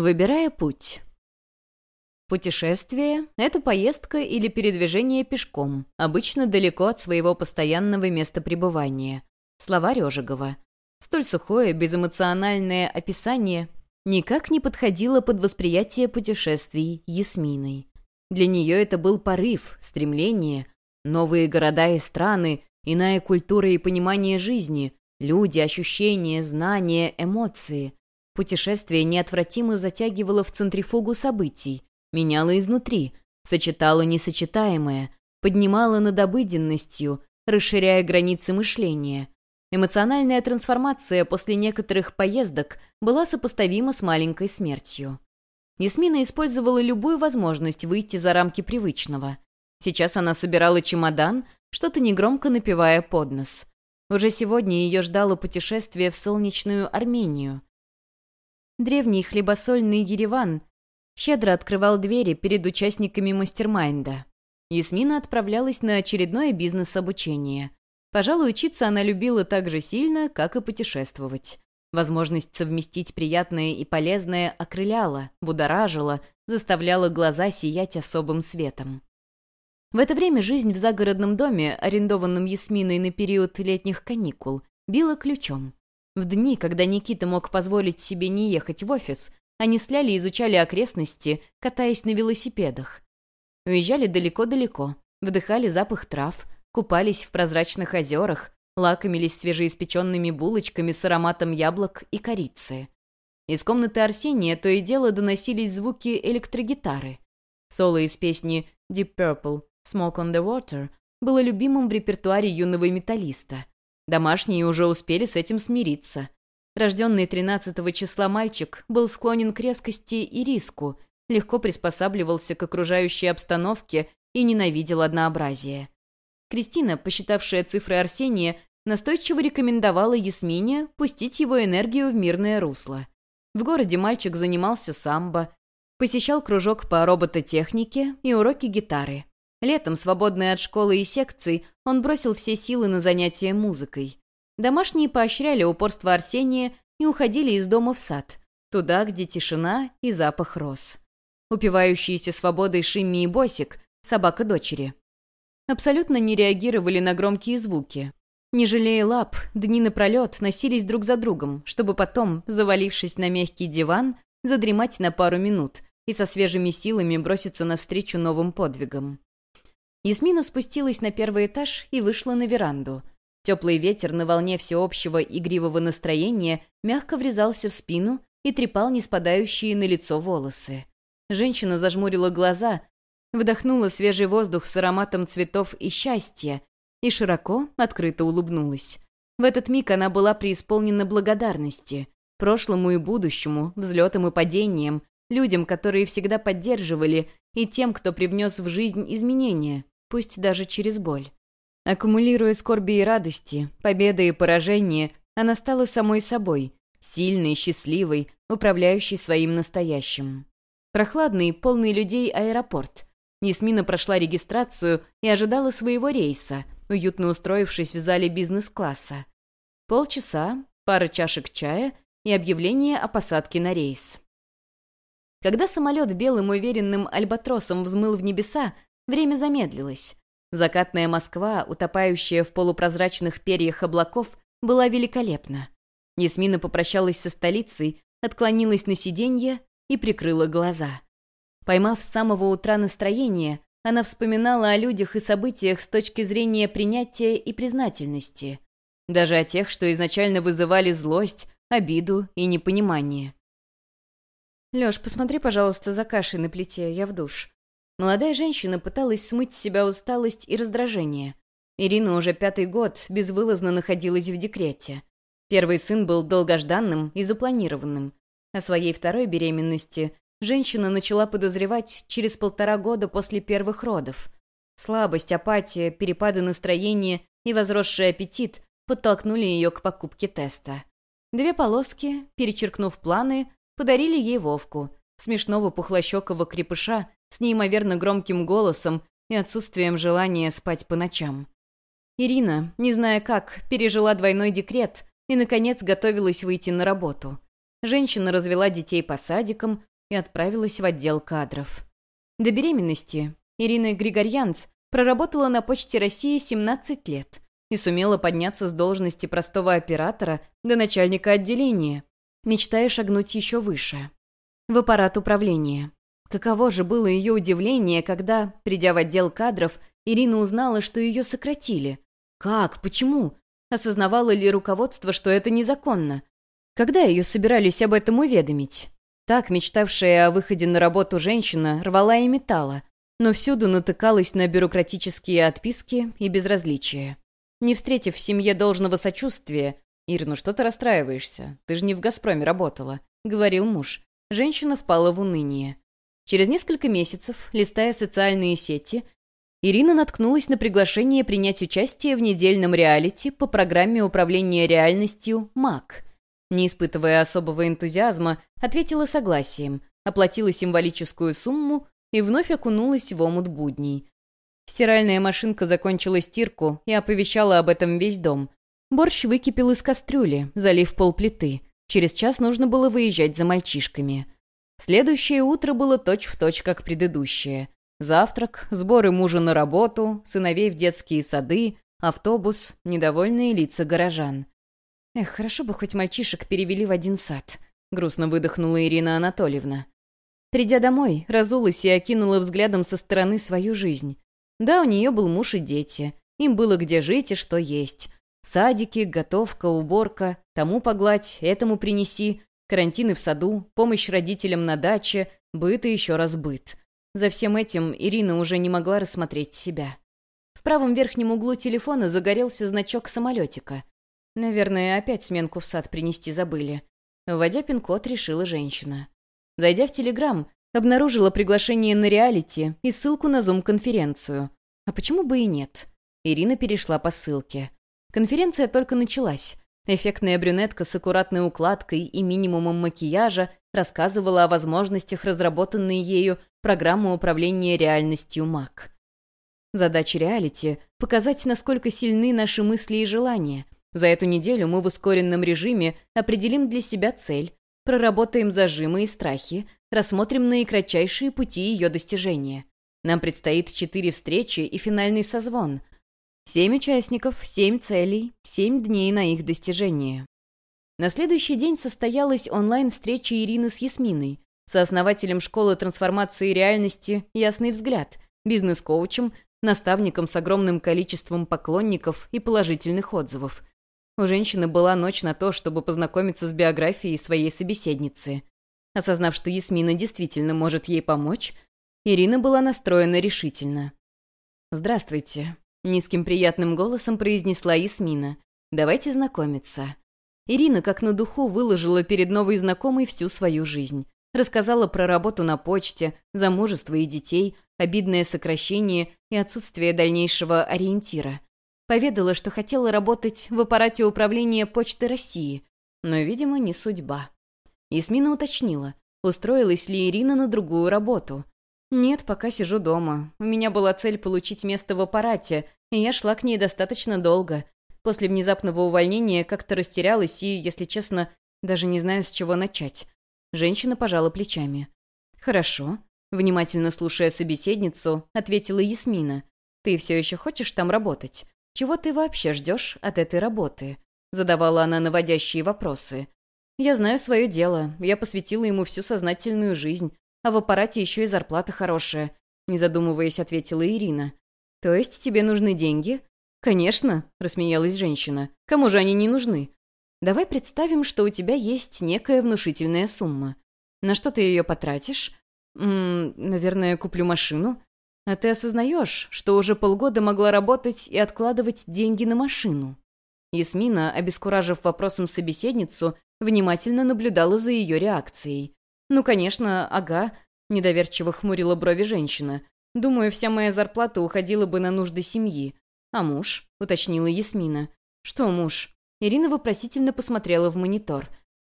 Выбирая путь. Путешествие — это поездка или передвижение пешком, обычно далеко от своего постоянного места пребывания. Слова Рёжигова. Столь сухое, безэмоциональное описание никак не подходило под восприятие путешествий Ясминой. Для нее это был порыв, стремление, новые города и страны, иная культура и понимание жизни, люди, ощущения, знания, эмоции — Путешествие неотвратимо затягивало в центрифугу событий, меняло изнутри, сочетало несочетаемое, поднимало над обыденностью, расширяя границы мышления. Эмоциональная трансформация после некоторых поездок была сопоставима с маленькой смертью. Ясмина использовала любую возможность выйти за рамки привычного. Сейчас она собирала чемодан, что-то негромко напевая под нос. Уже сегодня ее ждало путешествие в солнечную Армению. Древний хлебосольный Ереван щедро открывал двери перед участниками мастер-майнда. Ясмина отправлялась на очередное бизнес-обучение. Пожалуй, учиться она любила так же сильно, как и путешествовать. Возможность совместить приятное и полезное окрыляла, будоражила, заставляла глаза сиять особым светом. В это время жизнь в загородном доме, арендованном Ясминой на период летних каникул, била ключом. В дни, когда Никита мог позволить себе не ехать в офис, они с Лялей изучали окрестности, катаясь на велосипедах. Уезжали далеко-далеко, вдыхали запах трав, купались в прозрачных озерах, лакомились свежеиспеченными булочками с ароматом яблок и корицы. Из комнаты Арсения то и дело доносились звуки электрогитары. Соло из песни «Deep Purple» «Smoke on the Water» было любимым в репертуаре юного металлиста. Домашние уже успели с этим смириться. Рожденный 13 числа мальчик был склонен к резкости и риску, легко приспосабливался к окружающей обстановке и ненавидел однообразие. Кристина, посчитавшая цифры Арсения, настойчиво рекомендовала Ясмине пустить его энергию в мирное русло. В городе мальчик занимался самбо, посещал кружок по робототехнике и уроки гитары. Летом, свободный от школы и секций, он бросил все силы на занятия музыкой. Домашние поощряли упорство Арсения и уходили из дома в сад, туда, где тишина и запах роз. Упивающиеся свободой Шимми и Босик, собака дочери, абсолютно не реагировали на громкие звуки. Не жалея лап, дни напролет носились друг за другом, чтобы потом, завалившись на мягкий диван, задремать на пару минут и со свежими силами броситься навстречу новым подвигам. Ясмина спустилась на первый этаж и вышла на веранду. Теплый ветер на волне всеобщего игривого настроения мягко врезался в спину и трепал неспадающие на лицо волосы. Женщина зажмурила глаза, вдохнула свежий воздух с ароматом цветов и счастья и широко, открыто улыбнулась. В этот миг она была преисполнена благодарности, прошлому и будущему, взлетам и падениям, людям, которые всегда поддерживали, и тем, кто привнес в жизнь изменения, пусть даже через боль. Аккумулируя скорби и радости, победы и поражения, она стала самой собой, сильной, счастливой, управляющей своим настоящим. Прохладный, полный людей аэропорт. Несмина прошла регистрацию и ожидала своего рейса, уютно устроившись в зале бизнес-класса. Полчаса, пара чашек чая и объявление о посадке на рейс. Когда самолет белым уверенным альбатросом взмыл в небеса, Время замедлилось. Закатная Москва, утопающая в полупрозрачных перьях облаков, была великолепна. Ясмина попрощалась со столицей, отклонилась на сиденье и прикрыла глаза. Поймав с самого утра настроение, она вспоминала о людях и событиях с точки зрения принятия и признательности. Даже о тех, что изначально вызывали злость, обиду и непонимание. «Лёш, посмотри, пожалуйста, за кашей на плите, я в душ», Молодая женщина пыталась смыть с себя усталость и раздражение. Ирина уже пятый год безвылазно находилась в декрете. Первый сын был долгожданным и запланированным. О своей второй беременности женщина начала подозревать через полтора года после первых родов. Слабость, апатия, перепады настроения и возросший аппетит подтолкнули ее к покупке теста. Две полоски, перечеркнув планы, подарили ей Вовку, смешного пухлощекого крепыша, с неимоверно громким голосом и отсутствием желания спать по ночам. Ирина, не зная как, пережила двойной декрет и, наконец, готовилась выйти на работу. Женщина развела детей по садикам, и отправилась в отдел кадров. До беременности Ирина Григорьянц проработала на Почте России 17 лет и сумела подняться с должности простого оператора до начальника отделения, мечтая шагнуть еще выше. В аппарат управления. Каково же было ее удивление, когда, придя в отдел кадров, Ирина узнала, что ее сократили. Как? Почему? Осознавало ли руководство, что это незаконно? Когда ее собирались об этом уведомить? Так, мечтавшая о выходе на работу женщина рвала и металла, но всюду натыкалась на бюрократические отписки и безразличие. Не встретив в семье должного сочувствия, «Ир, ну что ты расстраиваешься? Ты же не в «Газпроме» работала», — говорил муж. Женщина впала в уныние. Через несколько месяцев, листая социальные сети, Ирина наткнулась на приглашение принять участие в недельном реалити по программе управления реальностью «МАК». Не испытывая особого энтузиазма, ответила согласием, оплатила символическую сумму и вновь окунулась в омут будней. Стиральная машинка закончила стирку и оповещала об этом весь дом. Борщ выкипел из кастрюли, залив полплиты. Через час нужно было выезжать за мальчишками. Следующее утро было точь-в-точь, точь, как предыдущее. Завтрак, сборы мужа на работу, сыновей в детские сады, автобус, недовольные лица горожан. «Эх, хорошо бы хоть мальчишек перевели в один сад», — грустно выдохнула Ирина Анатольевна. Придя домой, разулась и окинула взглядом со стороны свою жизнь. Да, у нее был муж и дети. Им было где жить и что есть. Садики, готовка, уборка, тому погладь, этому принеси, карантины в саду, помощь родителям на даче, быт и еще раз быт. За всем этим Ирина уже не могла рассмотреть себя. В правом верхнем углу телефона загорелся значок самолетика. Наверное, опять сменку в сад принести забыли. Вводя пин-код, решила женщина. Зайдя в Телеграм, обнаружила приглашение на реалити и ссылку на Зум-конференцию. А почему бы и нет? Ирина перешла по ссылке. Конференция только началась. Эффектная брюнетка с аккуратной укладкой и минимумом макияжа рассказывала о возможностях разработанной ею программы управления реальностью МАК. Задача реалити — показать, насколько сильны наши мысли и желания. За эту неделю мы в ускоренном режиме определим для себя цель, проработаем зажимы и страхи, рассмотрим наикратчайшие пути ее достижения. Нам предстоит четыре встречи и финальный созвон. Семь участников, семь целей, семь дней на их достижение. На следующий день состоялась онлайн-встреча Ирины с Ясминой, сооснователем школы трансформации реальности «Ясный взгляд», бизнес-коучем, наставником с огромным количеством поклонников и положительных отзывов. У женщины была ночь на то, чтобы познакомиться с биографией своей собеседницы. Осознав, что Ясмина действительно может ей помочь, Ирина была настроена решительно. «Здравствуйте», — низким приятным голосом произнесла Ясмина. «Давайте знакомиться». Ирина, как на духу, выложила перед новой знакомой всю свою жизнь. Рассказала про работу на почте, замужество и детей, обидное сокращение и отсутствие дальнейшего ориентира. Поведала, что хотела работать в аппарате управления Почты России, но, видимо, не судьба. Ясмина уточнила, устроилась ли Ирина на другую работу. «Нет, пока сижу дома. У меня была цель получить место в аппарате, и я шла к ней достаточно долго. После внезапного увольнения как-то растерялась и, если честно, даже не знаю, с чего начать. Женщина пожала плечами. «Хорошо», — внимательно слушая собеседницу, ответила Ясмина. «Ты все еще хочешь там работать? Чего ты вообще ждешь от этой работы?» Задавала она наводящие вопросы. «Я знаю свое дело. Я посвятила ему всю сознательную жизнь. А в аппарате еще и зарплата хорошая», — не задумываясь, ответила Ирина. «То есть тебе нужны деньги?» «Конечно», — рассмеялась женщина. «Кому же они не нужны? Давай представим, что у тебя есть некая внушительная сумма. На что ты ее потратишь? М наверное, куплю машину. А ты осознаешь, что уже полгода могла работать и откладывать деньги на машину? Ясмина, обескуражив вопросом собеседницу, внимательно наблюдала за ее реакцией. «Ну, конечно, ага», — недоверчиво хмурила брови женщина. «Думаю, вся моя зарплата уходила бы на нужды семьи. А муж?» — уточнила Ясмина. «Что муж?» Ирина вопросительно посмотрела в монитор.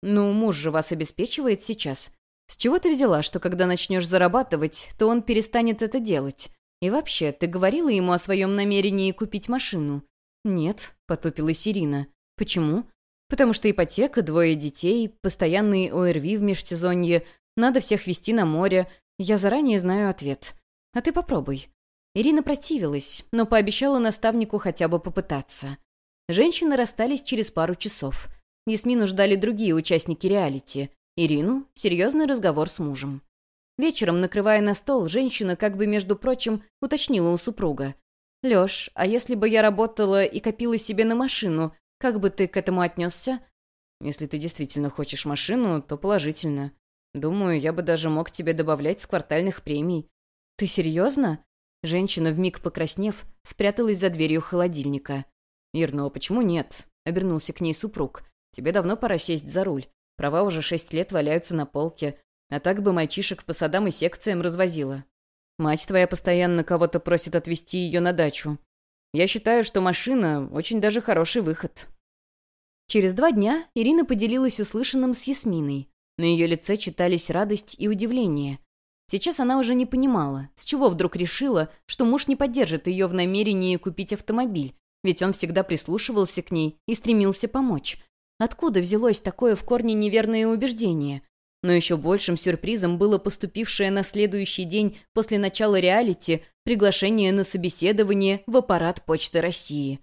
«Ну, муж же вас обеспечивает сейчас. С чего ты взяла, что когда начнешь зарабатывать, то он перестанет это делать? И вообще, ты говорила ему о своем намерении купить машину?» «Нет», — потупилась Ирина. «Почему?» «Потому что ипотека, двое детей, постоянный ОРВИ в межсезонье, Надо всех вести на море. Я заранее знаю ответ. А ты попробуй». Ирина противилась, но пообещала наставнику хотя бы попытаться. Женщины расстались через пару часов. Ясмину ждали другие участники реалити. Ирину — серьезный разговор с мужем. Вечером, накрывая на стол, женщина, как бы, между прочим, уточнила у супруга. «Лёш, а если бы я работала и копила себе на машину, как бы ты к этому отнесся?» «Если ты действительно хочешь машину, то положительно. Думаю, я бы даже мог тебе добавлять с квартальных премий». «Ты серьезно?» Женщина, вмиг покраснев, спряталась за дверью холодильника. «Ир, ну а почему нет?» — обернулся к ней супруг. «Тебе давно пора сесть за руль. Права уже шесть лет валяются на полке. А так бы мальчишек по садам и секциям развозила. Мать твоя постоянно кого-то просит отвезти ее на дачу. Я считаю, что машина — очень даже хороший выход». Через два дня Ирина поделилась услышанным с Ясминой. На ее лице читались радость и удивление. Сейчас она уже не понимала, с чего вдруг решила, что муж не поддержит ее в намерении купить автомобиль, ведь он всегда прислушивался к ней и стремился помочь. Откуда взялось такое в корне неверное убеждение? Но еще большим сюрпризом было поступившее на следующий день после начала реалити приглашение на собеседование в аппарат Почты России.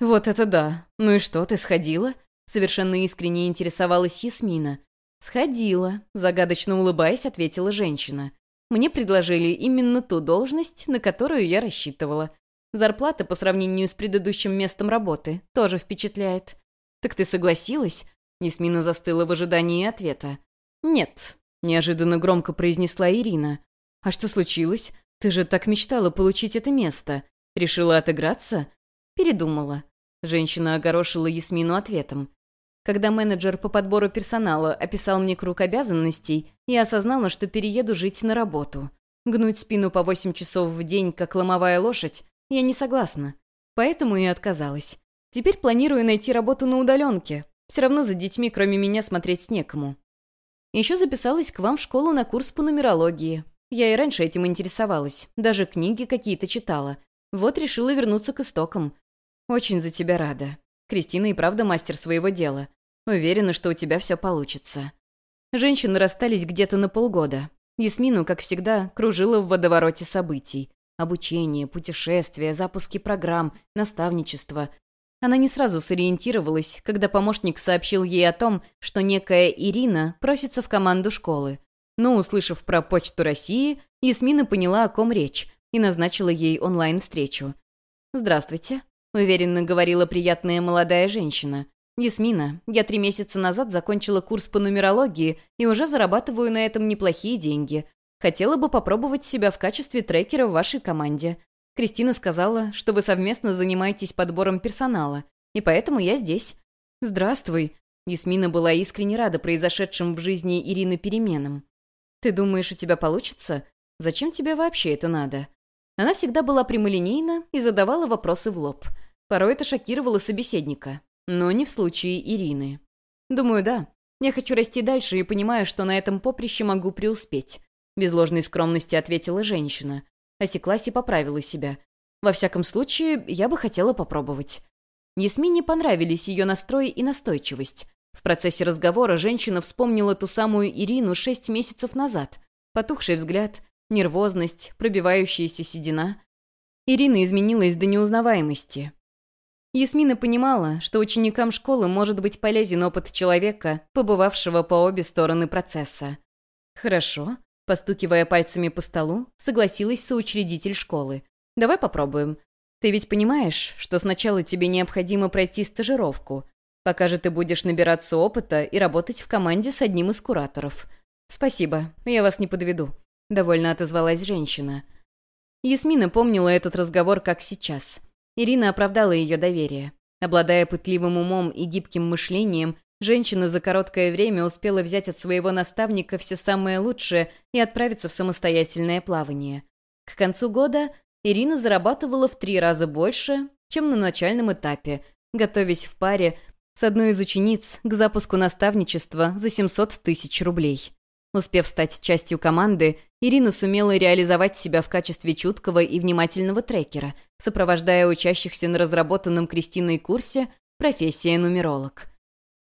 «Вот это да! Ну и что, ты сходила?» Совершенно искренне интересовалась Ясмина. «Сходила», — загадочно улыбаясь, ответила женщина. «Мне предложили именно ту должность, на которую я рассчитывала. Зарплата по сравнению с предыдущим местом работы тоже впечатляет». «Так ты согласилась?» Ясмина застыла в ожидании ответа. «Нет», — неожиданно громко произнесла Ирина. «А что случилось? Ты же так мечтала получить это место. Решила отыграться?» «Передумала». Женщина огорошила Ясмину ответом. Когда менеджер по подбору персонала описал мне круг обязанностей, я осознала, что перееду жить на работу. Гнуть спину по восемь часов в день, как ломовая лошадь, я не согласна. Поэтому и отказалась. Теперь планирую найти работу на удаленке. Все равно за детьми, кроме меня, смотреть некому. Еще записалась к вам в школу на курс по нумерологии. Я и раньше этим интересовалась, даже книги какие-то читала. Вот решила вернуться к истокам. Очень за тебя рада. Кристина и правда мастер своего дела. Уверена, что у тебя все получится. Женщины расстались где-то на полгода. Ясмину, как всегда, кружила в водовороте событий. Обучение, путешествия, запуски программ, наставничество, она не сразу сориентировалась, когда помощник сообщил ей о том, что некая Ирина просится в команду школы. Но, услышав про Почту России, Ясмина поняла, о ком речь, и назначила ей онлайн-встречу. «Здравствуйте», — уверенно говорила приятная молодая женщина. «Ясмина, я три месяца назад закончила курс по нумерологии и уже зарабатываю на этом неплохие деньги. Хотела бы попробовать себя в качестве трекера в вашей команде. Кристина сказала, что вы совместно занимаетесь подбором персонала, и поэтому я здесь. Здравствуй. Ясмина была искренне рада произошедшим в жизни Ирины переменам. Ты думаешь, у тебя получится? Зачем тебе вообще это надо? Она всегда была прямолинейна и задавала вопросы в лоб. Порой это шокировало собеседника, но не в случае Ирины. Думаю, да. Я хочу расти дальше и понимаю, что на этом поприще могу преуспеть. Без ложной скромности ответила женщина. Осеклась и поправила себя. Во всяком случае, я бы хотела попробовать. Ясмине понравились ее настрой и настойчивость. В процессе разговора женщина вспомнила ту самую Ирину шесть месяцев назад. Потухший взгляд, нервозность, пробивающаяся седина. Ирина изменилась до неузнаваемости. Ясмина понимала, что ученикам школы может быть полезен опыт человека, побывавшего по обе стороны процесса. «Хорошо», Постукивая пальцами по столу, согласилась соучредитель школы. «Давай попробуем. Ты ведь понимаешь, что сначала тебе необходимо пройти стажировку. Пока же ты будешь набираться опыта и работать в команде с одним из кураторов. Спасибо, я вас не подведу», — довольно отозвалась женщина. Ясмина помнила этот разговор как сейчас. Ирина оправдала ее доверие. Обладая пытливым умом и гибким мышлением, Женщина за короткое время успела взять от своего наставника все самое лучшее и отправиться в самостоятельное плавание. К концу года Ирина зарабатывала в три раза больше, чем на начальном этапе, готовясь в паре с одной из учениц к запуску наставничества за 700 тысяч рублей. Успев стать частью команды, Ирина сумела реализовать себя в качестве чуткого и внимательного трекера, сопровождая учащихся на разработанном Кристиной курсе «Профессия нумеролог».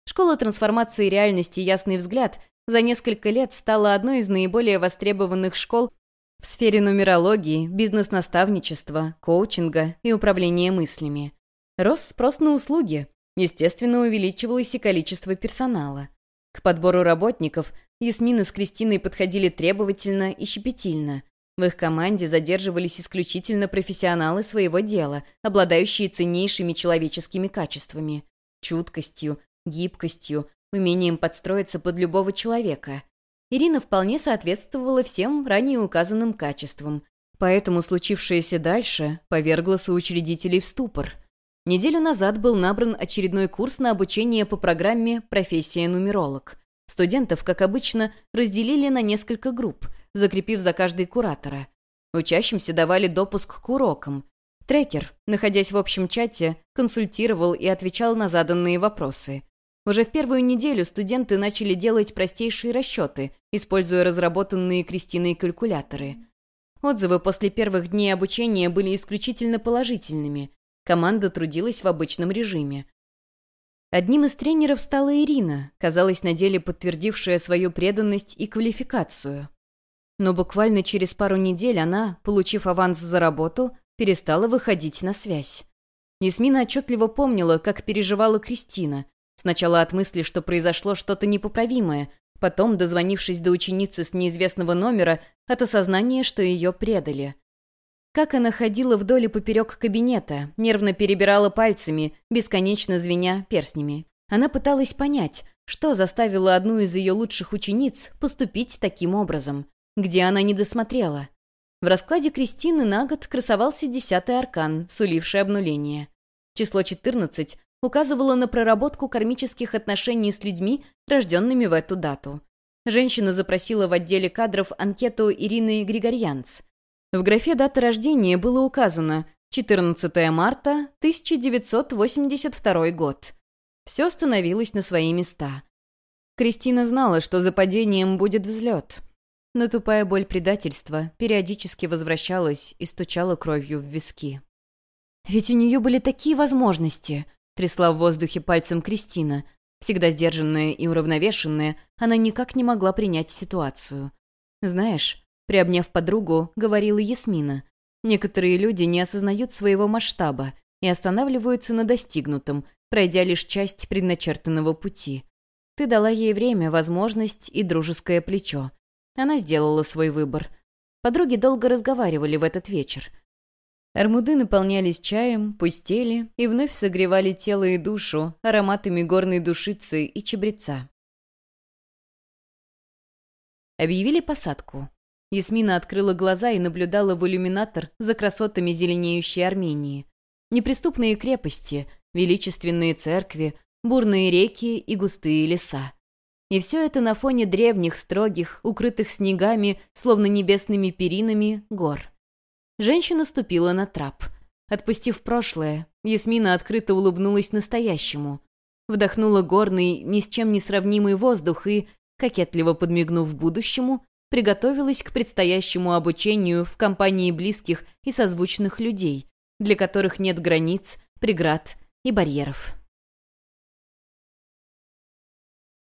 Школа трансформации реальности «Ясный взгляд» за несколько лет стала одной из наиболее востребованных школ в сфере нумерологии, бизнес-наставничества, коучинга и управления мыслями. Рос спрос на услуги, естественно, увеличивалось и количество персонала. К подбору работников Ясмина с Кристиной подходили требовательно и щепетильно. В их команде задерживались исключительно профессионалы своего дела, обладающие ценнейшими человеческими качествами – чуткостью, гибкостью, умением подстроиться под любого человека. Ирина вполне соответствовала всем ранее указанным качествам, поэтому случившееся дальше повергло соучредителей в ступор. Неделю назад был набран очередной курс на обучение по программе «Профессия нумеролог». Студентов, как обычно, разделили на несколько групп, закрепив за каждой куратора. Учащимся давали допуск к урокам. Трекер, находясь в общем чате, консультировал и отвечал на заданные вопросы – уже в первую неделю студенты начали делать простейшие расчеты, используя разработанные Кристиной калькуляторы. Отзывы после первых дней обучения были исключительно положительными. Команда трудилась в обычном режиме. Одним из тренеров стала Ирина, казалось, на деле подтвердившая свою преданность и квалификацию. Но буквально через пару недель она, получив аванс за работу, перестала выходить на связь. Ясмина отчетливо помнила, как переживала Кристина, Сначала от мысли, что произошло что-то непоправимое, потом, дозвонившись до ученицы с неизвестного номера, от осознания, что ее предали. Как она ходила вдоль и поперек кабинета, нервно перебирала пальцами, бесконечно звеня перстнями. Она пыталась понять, что заставило одну из ее лучших учениц поступить таким образом, где она не досмотрела. В раскладе Кристины на год красовался десятый аркан, суливший обнуление. Число 14 указывала на проработку кармических отношений с людьми, рожденными в эту дату. Женщина запросила в отделе кадров анкету Ирины Григорьянц. В графе дата рождения было указано 14 марта 1982 год. Все становилось на свои места. Кристина знала, что за падением будет взлет. Но тупая боль предательства периодически возвращалась и стучала кровью в виски. Ведь у нее были такие возможности — трясла в воздухе пальцем Кристина. Всегда сдержанная и уравновешенная, она никак не могла принять ситуацию. «Знаешь», — приобняв подругу, говорила Ясмина, «некоторые люди не осознают своего масштаба и останавливаются на достигнутом, пройдя лишь часть предначертанного пути. Ты дала ей время, возможность и дружеское плечо. Она сделала свой выбор. Подруги долго разговаривали в этот вечер. Армуды наполнялись чаем, пустели и вновь согревали тело и душу ароматами горной душицы и чабреца. Объявили посадку. Ясмина открыла глаза и наблюдала в иллюминатор за красотами зеленеющей Армении. Неприступные крепости, величественные церкви, бурные реки и густые леса. И все это на фоне древних, строгих, укрытых снегами, словно небесными перинами, гор. Женщина ступила на трап. Отпустив прошлое, Ясмина открыто улыбнулась настоящему. Вдохнула горный, ни с чем не сравнимый воздух и, кокетливо подмигнув будущему, приготовилась к предстоящему обучению в компании близких и созвучных людей, для которых нет границ, преград и барьеров.